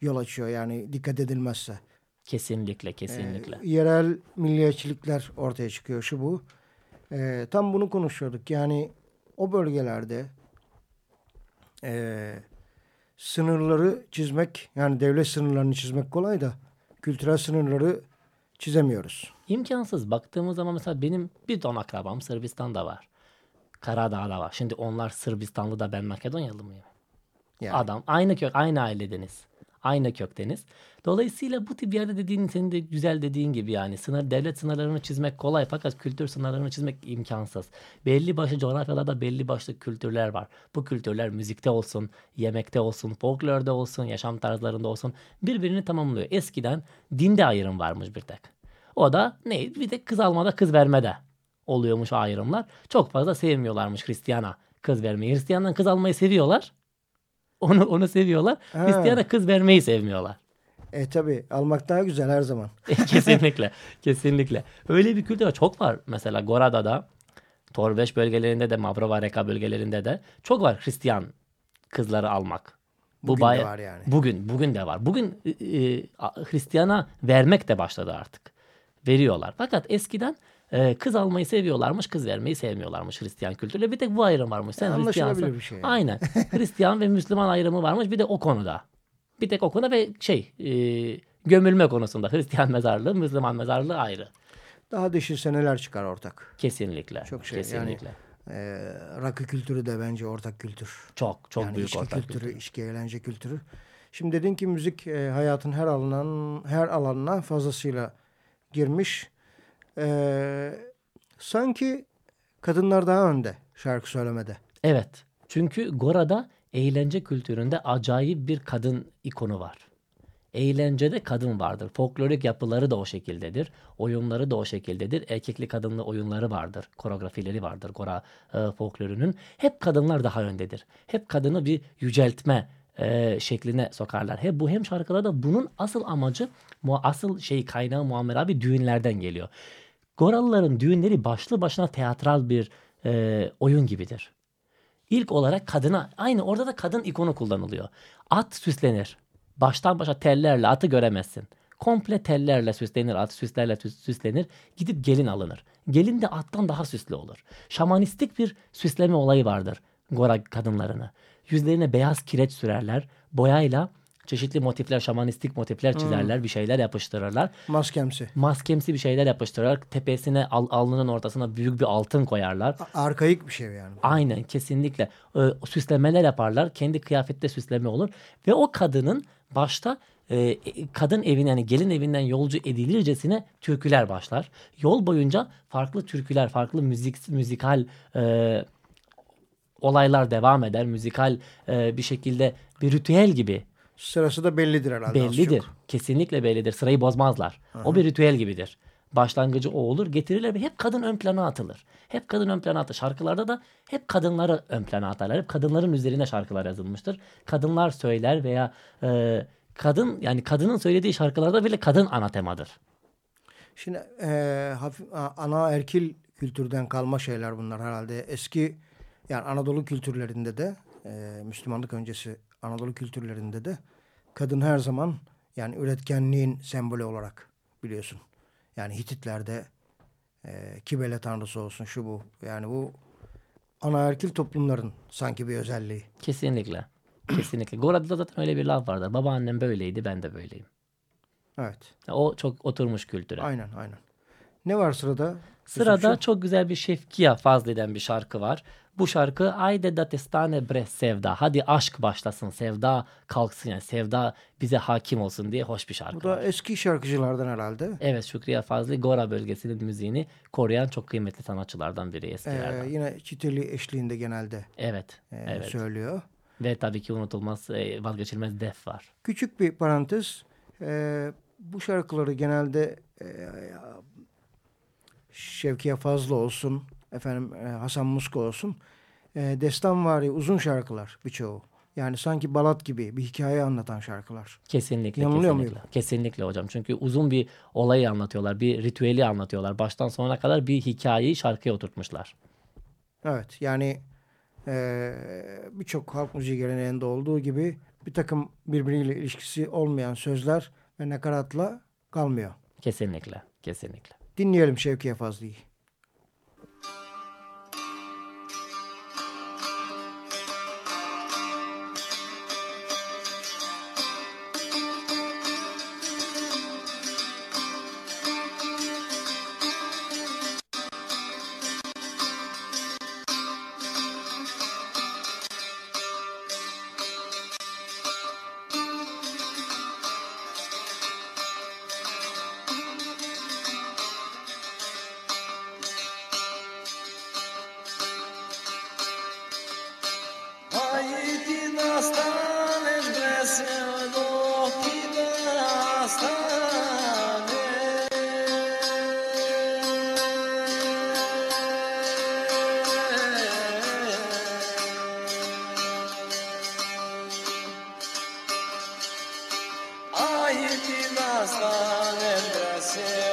yol açıyor yani dikkat edilmezse. Kesinlikle, kesinlikle. E, yerel milliyetçilikler ortaya çıkıyor şu bu. E, tam bunu konuşuyorduk. Yani o bölgelerde e, sınırları çizmek yani devlet sınırlarını çizmek kolay da kültürel sınırları çizemiyoruz. İmkansız. Baktığımız zaman mesela benim bir ton akrabam Sırbistan'da var. Karadağ'da var. Şimdi onlar Sırbistanlı da ben Makedonyalı mıyım? Yani. Adam aynı kök, aynı ailedeniz. Aynı kökteniz. Dolayısıyla bu tip bir yerde dediğin senin de güzel dediğin gibi yani sınır devlet sınırlarını çizmek kolay fakat kültür sınırlarını çizmek imkansız. Belli başlı coğrafyalarda belli başlı kültürler var. Bu kültürler müzikte olsun, yemekte olsun, folklorda olsun, yaşam tarzlarında olsun birbirini tamamlıyor. Eskiden dinde ayrım varmış bir tek. O da ne? Bir tek kız almada kız vermede oluyormuş o ayrımlar. Çok fazla sevmiyorlarmış Hristiyana kız vermeyi. Hristiyandan kız almayı seviyorlar. Onu onu seviyorlar. Ha. Hristiyana kız vermeyi sevmiyorlar. E tabi almak daha güzel her zaman. kesinlikle. kesinlikle. Öyle bir kültür çok var. Mesela Gora'da da Torbeş bölgelerinde de Mavrova Reka bölgelerinde de çok var Hristiyan kızları almak. Bu bugün baya, de var yani. Bugün bugün de var. Bugün e, e, Hristiyana vermek de başladı artık. Veriyorlar. Fakat eskiden e, kız almayı seviyorlarmış, kız vermeyi sevmiyorlarmış Hristiyan kültürle. Bir tek bu ayrım varmış. Sen Hristiyansın. bir şey. Aynen. Hristiyan ve Müslüman ayrımı varmış. Bir de o konuda. Bir tek o konu ve şey e, gömülme konusunda Hristiyan mezarlığı, Müslüman mezarlığı ayrı. Daha düşünse neler çıkar ortak. Kesinlikle. Çok şey kesinlikle. yani. E, rakı kültürü de bence ortak kültür. Çok çok yani büyük içki ortak kültürü, kültür. içki eğlence kültürü. Şimdi dedin ki müzik e, hayatın her alanın her alanına fazlasıyla girmiş. E, sanki kadınlar daha önde şarkı söylemede. Evet. Çünkü Gora'da eğlence kültüründe acayip bir kadın ikonu var. Eğlencede kadın vardır. Folklorik yapıları da o şekildedir. Oyunları da o şekildedir. Erkekli kadınlı oyunları vardır. Koreografileri vardır Gora e, folklorunun. Hep kadınlar daha öndedir. Hep kadını bir yüceltme e, şekline sokarlar. Hep bu hem şarkılarda bunun asıl amacı asıl şey kaynağı Muammer abi düğünlerden geliyor Goralıların düğünleri başlı başına teatral bir e, oyun gibidir. İlk olarak kadına aynı orada da kadın ikonu kullanılıyor. At süslenir. Baştan başa tellerle atı göremezsin. Komple tellerle süslenir, at süslerle süs- süslenir. Gidip gelin alınır. Gelin de attan daha süslü olur. Şamanistik bir süsleme olayı vardır Gora kadınlarını. Yüzlerine beyaz kireç sürerler. Boyayla çeşitli motifler, şamanistik motifler çizerler, bir şeyler yapıştırırlar Maskemsi. maskemsi bir şeyler yapıştırırlar. Tepesine al, alnının ortasına büyük bir altın koyarlar. A- Arkaik bir şey yani. Aynen kesinlikle Ee, süslemeler yaparlar. Kendi kıyafette süsleme olur. Ve o kadının başta e, kadın evine yani gelin evinden yolcu edilircesine türküler başlar. Yol boyunca farklı türküler, farklı müzik müzikal e, olaylar devam eder. Müzikal e, bir şekilde bir ritüel gibi Sırası da bellidir herhalde. Bellidir. Kesinlikle bellidir. Sırayı bozmazlar. O bir ritüel gibidir. Başlangıcı o olur. Getirilir ve hep kadın ön plana atılır. Hep kadın ön plana atılır. Şarkılarda da hep kadınları ön plana atarlar. Hep kadınların üzerine şarkılar yazılmıştır. Kadınlar söyler veya e, kadın yani kadının söylediği şarkılarda bile kadın ana temadır. Şimdi e, hafif, ana erkil kültürden kalma şeyler bunlar herhalde. Eski yani Anadolu kültürlerinde de e, Müslümanlık öncesi Anadolu kültürlerinde de kadın her zaman yani üretkenliğin sembolü olarak biliyorsun. Yani Hititlerde e, Kibele tanrısı olsun şu bu. Yani bu ana erkil toplumların sanki bir özelliği. Kesinlikle. Kesinlikle. Gora'da zaten öyle bir laf vardır. Babaannem böyleydi ben de böyleyim. Evet. O çok oturmuş kültüre. Aynen aynen. Ne var sırada? Sırada çok güzel bir Şevkiya Fazli'den bir şarkı var. Bu şarkı Ayde Datestane Bre Sevda. Hadi aşk başlasın, sevda kalksın yani sevda bize hakim olsun diye hoş bir şarkı Bu da var. eski şarkıcılardan herhalde. Evet Şükriye Fazlı Gora bölgesinin müziğini koruyan çok kıymetli sanatçılardan biri Ee, eskilerden. yine çiteli eşliğinde genelde evet, e, evet. söylüyor. Ve tabii ki unutulmaz, e, vazgeçilmez def var. Küçük bir parantez. Ee, bu şarkıları genelde e, Şevkiye Fazlı olsun, efendim e, Hasan Muska olsun. E, destanvari uzun şarkılar birçoğu. Yani sanki balat gibi bir hikaye anlatan şarkılar. Kesinlikle, Yanılıyor kesinlikle. Kesinlikle hocam. Çünkü uzun bir olayı anlatıyorlar, bir ritüeli anlatıyorlar. Baştan sona kadar bir hikayeyi şarkıya oturtmuşlar. Evet yani e, birçok halk müziği geleneğinde olduğu gibi bir takım birbiriyle ilişkisi olmayan sözler ve nakaratla kalmıyor. Kesinlikle, kesinlikle. Dinleyelim Şevkiye Fazlı'yı. said.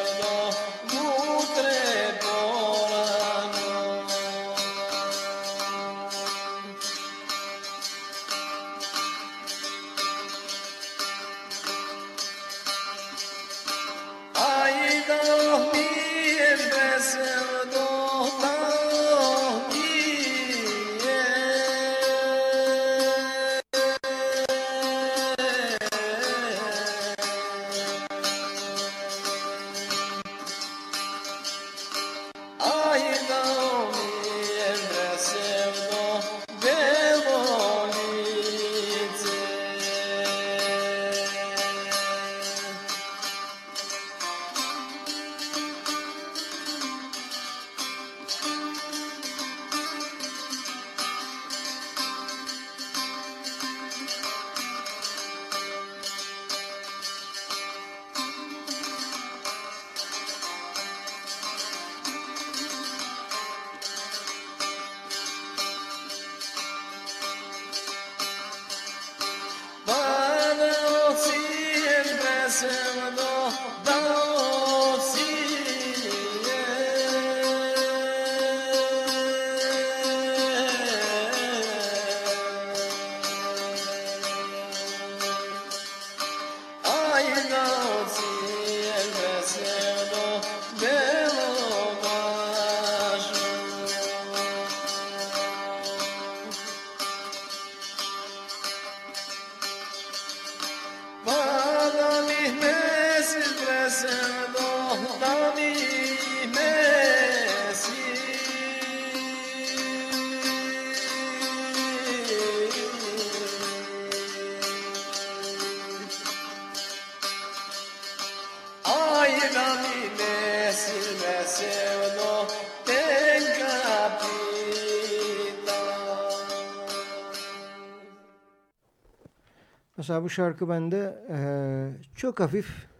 Mesela bu şarkı bende eee, çok hafif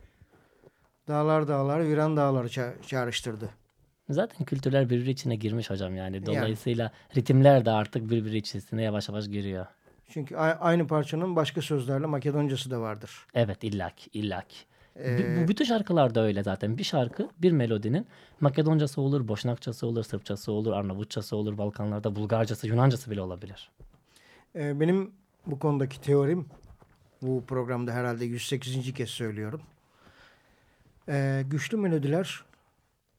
dağlar dağlar, viran dağları ça- çağrıştırdı. Zaten kültürler birbiri içine girmiş hocam yani. Dolayısıyla ritimler de artık birbiri içerisine yavaş yavaş giriyor. Çünkü aynı parçanın başka sözlerle Makedoncası da vardır. Evet illaki illaki. Ee, Bu bütün şarkılarda öyle zaten. Bir şarkı, bir melodinin Makedoncası olur, Boşnakçası olur, Sırpçası olur, Arnavutçası olur, Balkanlarda Bulgarcası, Yunancası bile olabilir. Ee, benim bu konudaki teorim bu programda herhalde 108. kez söylüyorum. Ee, güçlü melodiler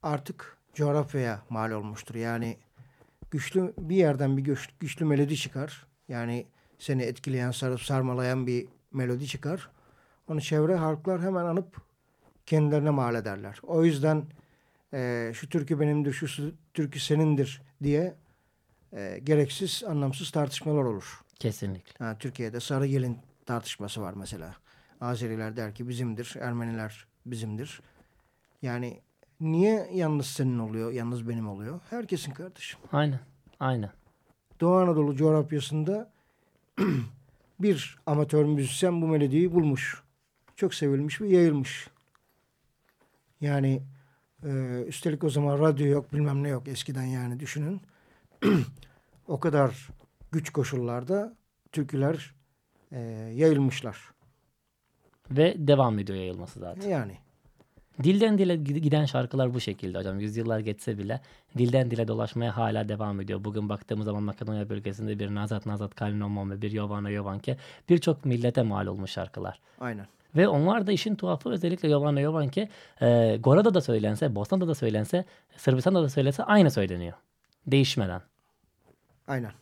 artık coğrafyaya mal olmuştur. Yani güçlü bir yerden bir güç- güçlü melodi çıkar. Yani seni etkileyen, sarıp sarmalayan bir melodi çıkar. Onu çevre halklar hemen anıp kendilerine mal ederler. O yüzden e, şu türkü benimdir, şu türkü senindir diye e, gereksiz, anlamsız tartışmalar olur. Kesinlikle. Ha, Türkiye'de sarı gelin tartışması var mesela. Azeriler der ki bizimdir, Ermeniler bizimdir. Yani niye yalnız senin oluyor, yalnız benim oluyor? Herkesin kardeşim. Aynen. Aynen. Doğu Anadolu coğrafyasında bir amatör müzisyen bu melodiyi bulmuş. Çok sevilmiş ve yayılmış. Yani e, üstelik o zaman radyo yok bilmem ne yok eskiden yani düşünün. o kadar güç koşullarda türküler e, yayılmışlar. Ve devam ediyor yayılması zaten. Yani Dilden dile gid- giden şarkılar bu şekilde hocam. Yüzyıllar geçse bile dilden dile dolaşmaya hala devam ediyor. Bugün baktığımız zaman Makedonya bölgesinde bir Nazat Nazat Kalinomon ve bir Yovana Yovanke birçok millete mal olmuş şarkılar. aynen. Ve onlar da işin tuhafı özellikle Yovana Yovanke e, Gora'da da söylense, Bosna'da da söylense, Sırbistan'da da söylense aynı söyleniyor. Değişmeden. Aynen.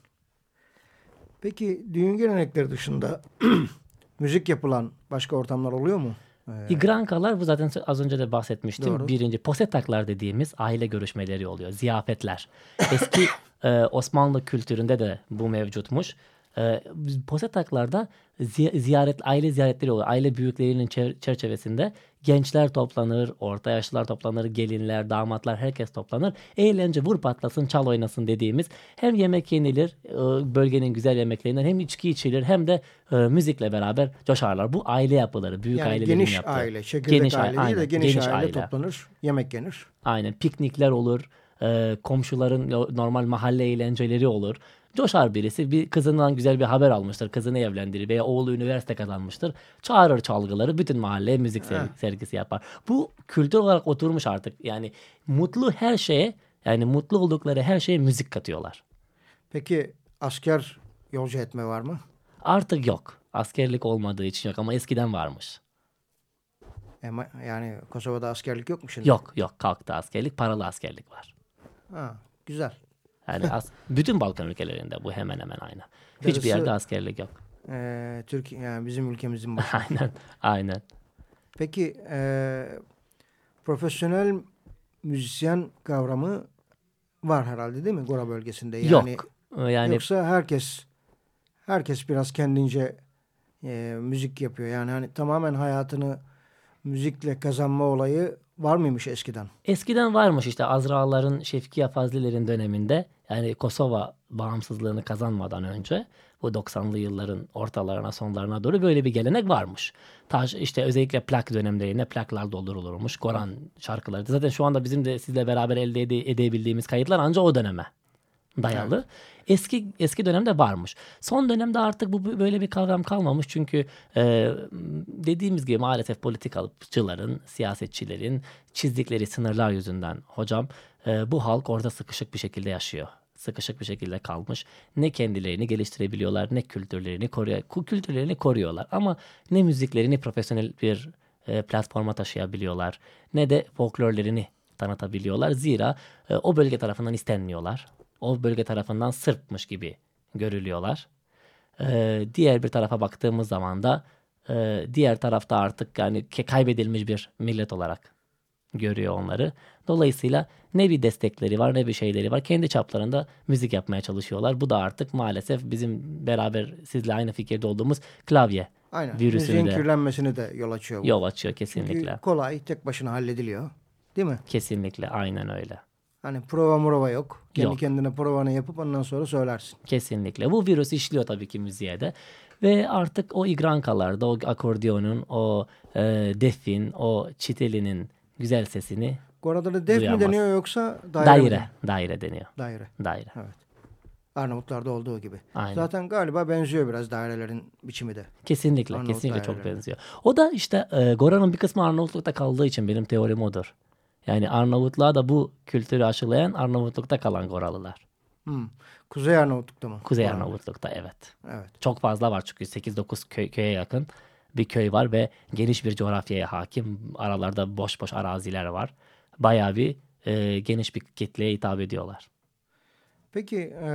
Peki düğün gelenekleri dışında müzik yapılan başka ortamlar oluyor mu? Ee, İgrankalar bu zaten az önce de bahsetmiştim. Doğru. Birinci posetaklar dediğimiz aile görüşmeleri oluyor. Ziyafetler. Eski e, Osmanlı kültüründe de bu mevcutmuş. E, posetaklarda ziyaret aile ziyaretleri oluyor. Aile büyüklerinin çer- çerçevesinde gençler toplanır, orta yaşlılar toplanır, gelinler, damatlar herkes toplanır. Eğlence vur patlasın, çal oynasın dediğimiz hem yemek yenilir, e, bölgenin güzel yemeklerinden hem içki içilir hem de e, müzikle beraber coşarlar. Bu aile yapıları, büyük yani ailelerin geniş yaptığı. aile, Geniş aile değil de geniş, geniş aile, aile. toplanır, yemek yenir. Aynen piknikler olur. e, komşuların normal mahalle eğlenceleri olur. Coşar birisi bir kızından güzel bir haber almıştır. Kızını evlendirir veya oğlu üniversite kazanmıştır. Çağırır çalgıları bütün mahalleye müzik ser- sergisi yapar. Bu kültür olarak oturmuş artık. Yani mutlu her şeye yani mutlu oldukları her şeye müzik katıyorlar. Peki asker yolcu etme var mı? Artık yok. Askerlik olmadığı için yok ama eskiden varmış. Ama yani Kosova'da askerlik yok mu şimdi? Yok yok kalktı askerlik paralı askerlik var. Ha, güzel. Yani as- bütün Balkan ülkelerinde bu hemen hemen aynı. Hiçbir Darısı- yerde askerlik yok. Ee, Türkiye yani bizim ülkemizin başı. Aynen. Aynen. Peki e, profesyonel müzisyen kavramı var herhalde değil mi Gora bölgesinde? Yani, Yok. Yani Yoksa herkes herkes biraz kendince e, müzik yapıyor. Yani hani tamamen hayatını müzikle kazanma olayı var mıymış eskiden? eskiden varmış işte Azraların, Şefkiye Fazlilerin döneminde yani Kosova bağımsızlığını kazanmadan önce bu 90'lı yılların ortalarına sonlarına doğru böyle bir gelenek varmış. Taş işte özellikle plak dönemlerinde plaklar doldurulurmuş. Koran şarkıları. Zaten şu anda bizim de sizle beraber elde ede- edebildiğimiz kayıtlar ancak o döneme dayalı. Eski eski dönemde varmış. Son dönemde artık bu böyle bir kavram kalmamış çünkü e, dediğimiz gibi maalesef politikacıların, siyasetçilerin çizdikleri sınırlar yüzünden hocam e, bu halk orada sıkışık bir şekilde yaşıyor. Sıkışık bir şekilde kalmış. Ne kendilerini geliştirebiliyorlar ne kültürlerini koruyor. Kültürlerini koruyorlar ama ne müziklerini profesyonel bir e, platforma taşıyabiliyorlar ne de folklorlerini tanıtabiliyorlar. Zira e, o bölge tarafından istenmiyorlar. O bölge tarafından Sırpmış gibi görülüyorlar. E, diğer bir tarafa baktığımız zaman da Ee, diğer tarafta artık yani kaybedilmiş bir millet olarak görüyor onları. Dolayısıyla ne bir destekleri var ne bir şeyleri var. Kendi çaplarında müzik yapmaya çalışıyorlar. Bu da artık maalesef bizim beraber sizle aynı fikirde olduğumuz klavye Aynen. virüsünü Müziğin de kirlenmesini de yol açıyor bu. yol açıyor Çünkü kesinlikle. kolay, tek başına hallediliyor. Değil mi? Kesinlikle aynen öyle. Hani prova murova yok. Kendi Yok. kendine provanı yapıp ondan sonra söylersin. Kesinlikle. Bu virüs işliyor tabii ki müziğe de. Ve artık o igrankalarda, o akordiyonun, o e, defin, o çitelinin güzel sesini Orada da def mi deniyor yoksa daire mi daire, deniyor? daire deniyor. Daire. Daire. Arnavutlarda olduğu gibi. Aynen. Zaten galiba benziyor biraz dairelerin biçimi de. Kesinlikle, Arnavut kesinlikle çok benziyor. O da işte e, Gora'nın bir kısmı Arnavutluk'ta kaldığı için benim teorim odur. Yani Arnavutluğa da bu kültürü aşılayan Arnavutluk'ta kalan Goralılar. Hmm. Kuzey Arnavutluk'ta mı? Kuzey. Arnavutluk'ta evet. Evet. Çok fazla var çünkü 8-9 köy, köye yakın bir köy var ve geniş bir coğrafyaya hakim. Aralarda boş boş araziler var. Bayağı bir e, geniş bir kitleye hitap ediyorlar. Peki e,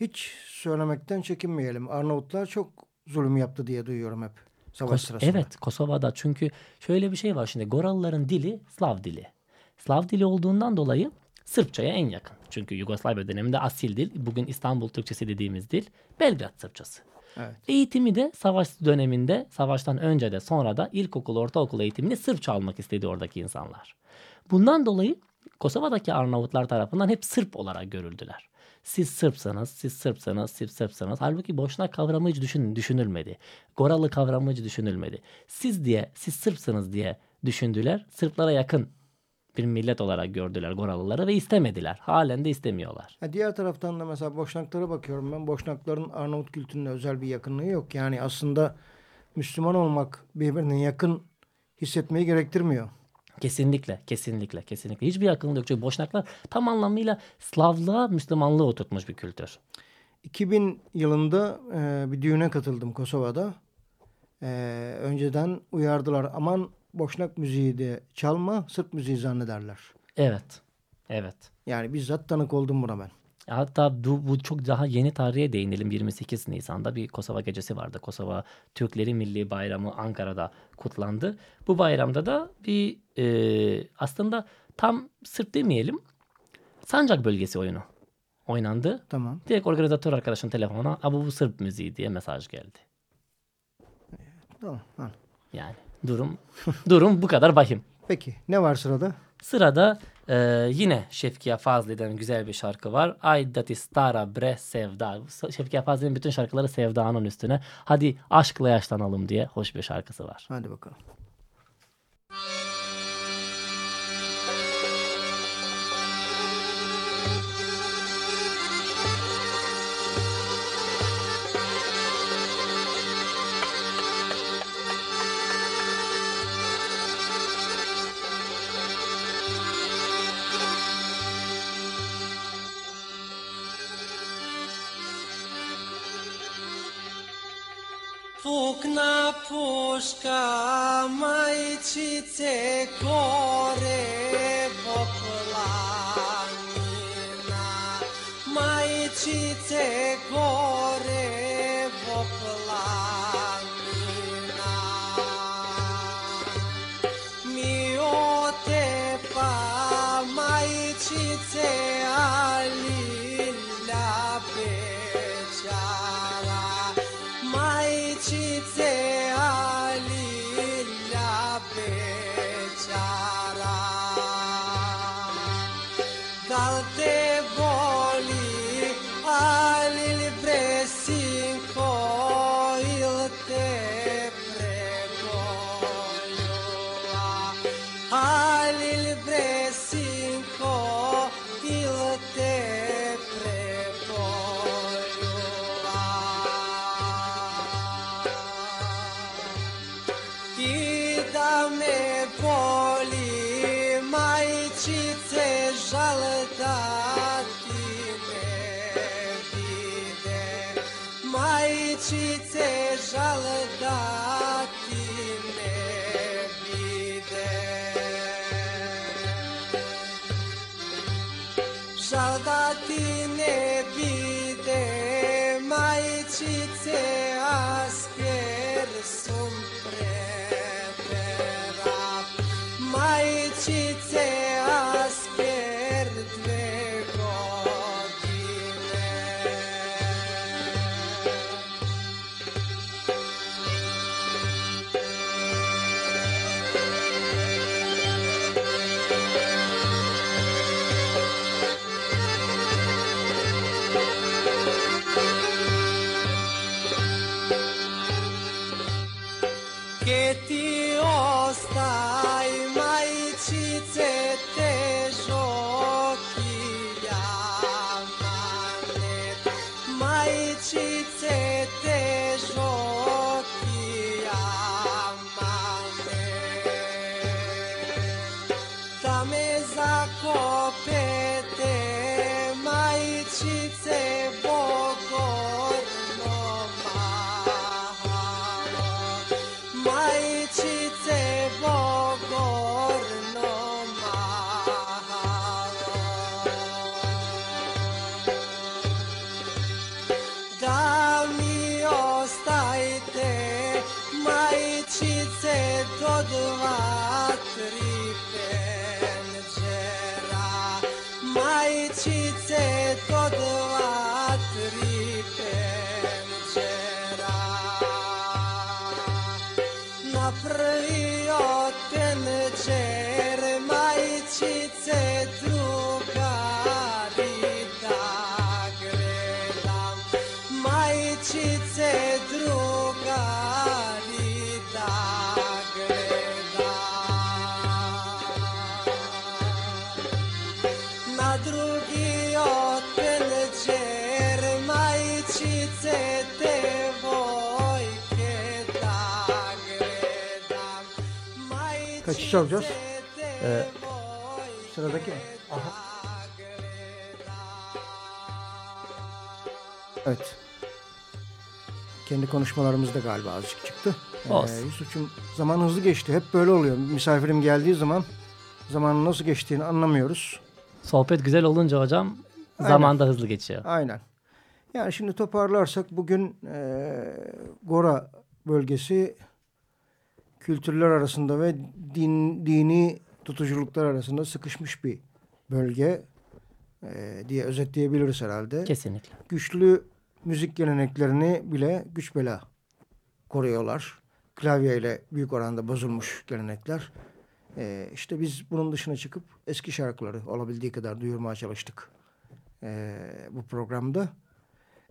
hiç söylemekten çekinmeyelim. Arnavutlar çok zulüm yaptı diye duyuyorum hep. Savaş Kos- sırasında. evet Kosova'da çünkü şöyle bir şey var şimdi Goralıların dili Slav dili. Slav dili olduğundan dolayı Sırpçaya en yakın. Çünkü Yugoslavya döneminde asil dil, bugün İstanbul Türkçesi dediğimiz dil Belgrad Sırpçası. Evet. Eğitimi de savaş döneminde, savaştan önce de sonra da ilkokul, ortaokul eğitimini Sırpça almak istedi oradaki insanlar. Bundan dolayı Kosova'daki Arnavutlar tarafından hep Sırp olarak görüldüler. Siz Sırpsanız, siz Sırpsanız, siz Sırpsanız. Halbuki Boşnak kavramı hiç düşün, düşünülmedi. Goralı kavramı hiç düşünülmedi. Siz diye, siz Sırpsınız diye düşündüler. Sırplara yakın bir millet olarak gördüler Goralıları ve istemediler. Halen de istemiyorlar. Ha, diğer taraftan da mesela Boşnaklara bakıyorum ben. Boşnakların Arnavut kültürüne özel bir yakınlığı yok. Yani aslında Müslüman olmak birbirine yakın hissetmeyi gerektirmiyor. Kesinlikle, kesinlikle, kesinlikle. Hiçbir yakınlığı yok. Çünkü Boşnaklar tam anlamıyla Slavlığa, Müslümanlığı oturtmuş bir kültür. 2000 yılında e, bir düğüne katıldım Kosova'da. E, önceden uyardılar aman Boşnak müziği de çalma Sırp müziği zannederler. Evet, evet. Yani bizzat tanık oldum buna ben. Hatta bu, bu çok daha yeni tarihe değinelim. 28 Nisan'da bir Kosova gecesi vardı. Kosova Türkleri Milli Bayramı Ankara'da kutlandı. Bu bayramda da bir e, aslında tam Sırp demeyelim. Sancak bölgesi oyunu oynandı. Tamam. Direkt organizatör arkadaşın telefonuna "Abi bu Sırp müziği diye mesaj geldi. Tamam. ha. Yani durum durum bu kadar vahim. Peki ne var sırada? Sırada e, yine Şefkiye Fazli'den güzel bir şarkı var. Aydati Stara Bre Sevda. Şefkiye Fazli'nin bütün şarkıları sevdanın üstüne. Hadi aşkla yaşlanalım diye hoş bir şarkısı var. Hadi bakalım. Pukna puška, majčice kore poplanina. Majčice kore ko pete mai Kaçı çalacağız? Ee, Sıradaki. Evet. Kendi konuşmalarımızda galiba azıcık çıktı. Ee, Olsun. Yusuf'cum zaman hızlı geçti. Hep böyle oluyor. Misafirim geldiği zaman zamanın nasıl geçtiğini anlamıyoruz. Sohbet güzel olunca hocam zaman da hızlı geçiyor. Aynen. Yani şimdi toparlarsak bugün e, Gora bölgesi kültürler arasında ve din, dini tutuculuklar arasında sıkışmış bir bölge e, diye özetleyebiliriz herhalde. Kesinlikle. Güçlü müzik geleneklerini bile güç bela koruyorlar. Klavyeyle büyük oranda bozulmuş gelenekler. E, işte biz bunun dışına çıkıp eski şarkıları olabildiği kadar duyurmaya çalıştık e, bu programda.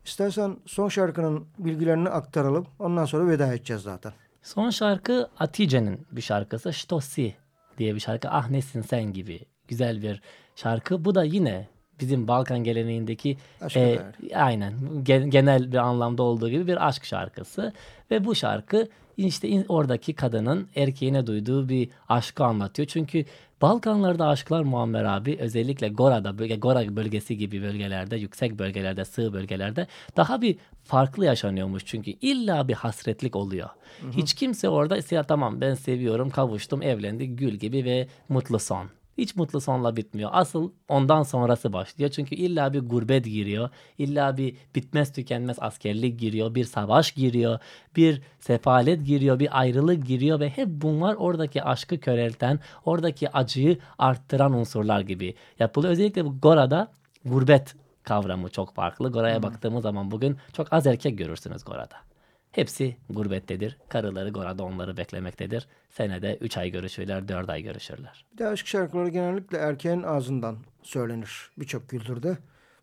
İstersen son şarkının bilgilerini aktaralım. Ondan sonra veda edeceğiz zaten. Son şarkı Atice'nin bir şarkısı. Ştosi diye bir şarkı. Ah nesin sen gibi. Güzel bir şarkı. Bu da yine bizim Balkan geleneğindeki e, aynen gen- genel bir anlamda olduğu gibi bir aşk şarkısı. Ve bu şarkı işte oradaki kadının erkeğine duyduğu bir aşkı anlatıyor. Çünkü Balkanlarda aşklar Muammer abi özellikle Gora'da, bölge, Gora bölgesi gibi bölgelerde, yüksek bölgelerde, sığ bölgelerde daha bir farklı yaşanıyormuş. Çünkü illa bir hasretlik oluyor. Hiç kimse orada ya tamam ben seviyorum, kavuştum, evlendik, gül gibi ve mutlu son. Hiç mutlu sonla bitmiyor. Asıl ondan sonrası başlıyor. Çünkü illa bir gurbet giriyor. illa bir bitmez tükenmez askerlik giriyor. Bir savaş giriyor. Bir sefalet giriyor. Bir ayrılık giriyor. Ve hep bunlar oradaki aşkı körelten, oradaki acıyı arttıran unsurlar gibi yapılıyor. Özellikle bu Gora'da gurbet kavramı çok farklı. Gora'ya baktığımız zaman bugün çok az erkek görürsünüz Gora'da. Hepsi gurbettedir. Karıları Gora'da onları beklemektedir. Senede 3 ay görüşürler, 4 ay görüşürler. Bir de aşk şarkıları genellikle erkeğin ağzından söylenir birçok kültürde.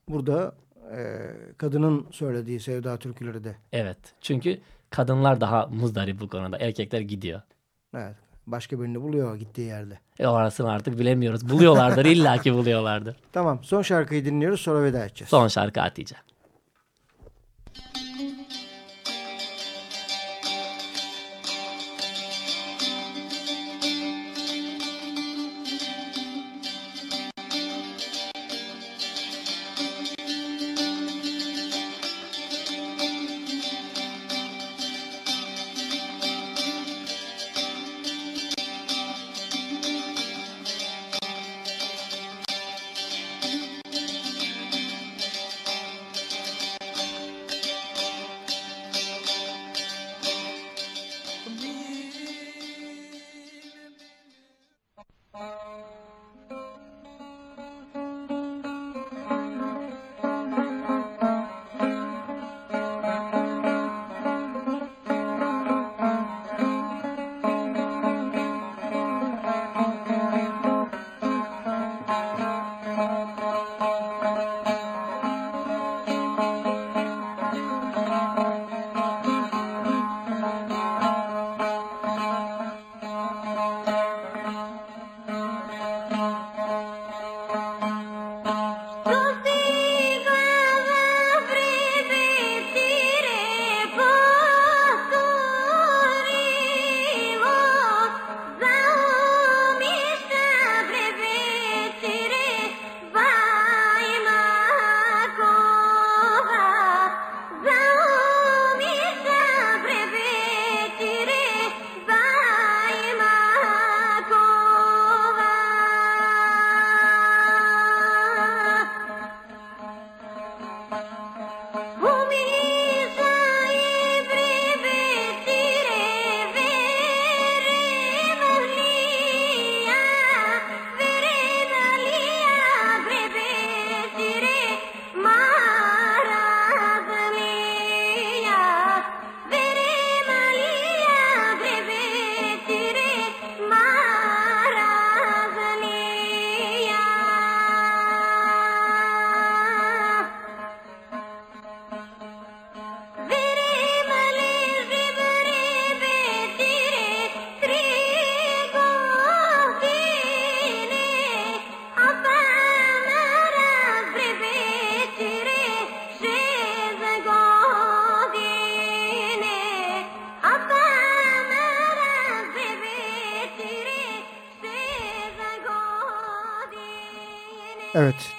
Burada e, kadının söylediği sevda türküleri de Evet. Çünkü kadınlar daha muzdarip bu konuda. Erkekler gidiyor. evet, başka birini buluyor gittiği yerde. E orasını artık bilemiyoruz. Buluyorlardır. illaki buluyorlardır. Tamam son şarkıyı dinliyoruz sonra veda edeceğiz. Son şarkı Hatice.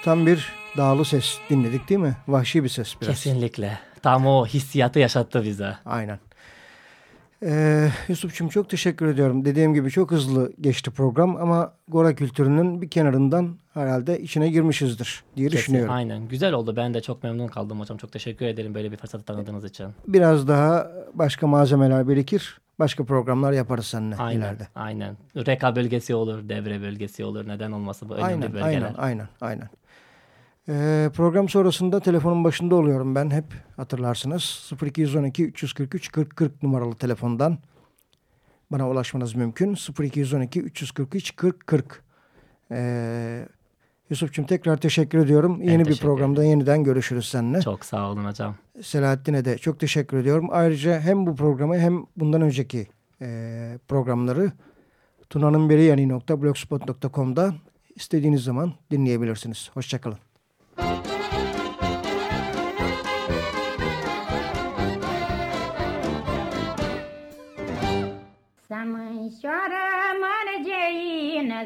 Tam bir dağlı ses dinledik değil mi? Vahşi bir ses biraz. Kesinlikle. Tam o hissiyatı yaşattı bize. Aynen. Ee, Yusuf'cum çok teşekkür ediyorum. Dediğim gibi çok hızlı geçti program ama Gora kültürünün bir kenarından herhalde içine girmişizdir diye Kesin, düşünüyorum. Aynen. Güzel oldu. Ben de çok memnun kaldım hocam. Çok teşekkür ederim böyle bir fırsatı tanıdığınız için. Biraz daha başka malzemeler birikir. Başka programlar yaparız seninle Aynen. ileride. Aynen. Reka bölgesi olur, devre bölgesi olur. Neden olması bu önemli Aynen, bölgeler. aynen, aynen, aynen. Ee, program sonrasında telefonun başında oluyorum ben hep hatırlarsınız. 0212 343 40 40 numaralı telefondan bana ulaşmanız mümkün. 0212 343 40 40. Ee, Yusuf'cum tekrar teşekkür ediyorum. Yeni bir teşekkür programda yeniden görüşürüz seninle. Çok sağ olun hocam. Selahattin'e de çok teşekkür ediyorum. Ayrıca hem bu programı hem bundan önceki e, programları tunanınberiyani.blogspot.com'da istediğiniz zaman dinleyebilirsiniz. Hoşçakalın.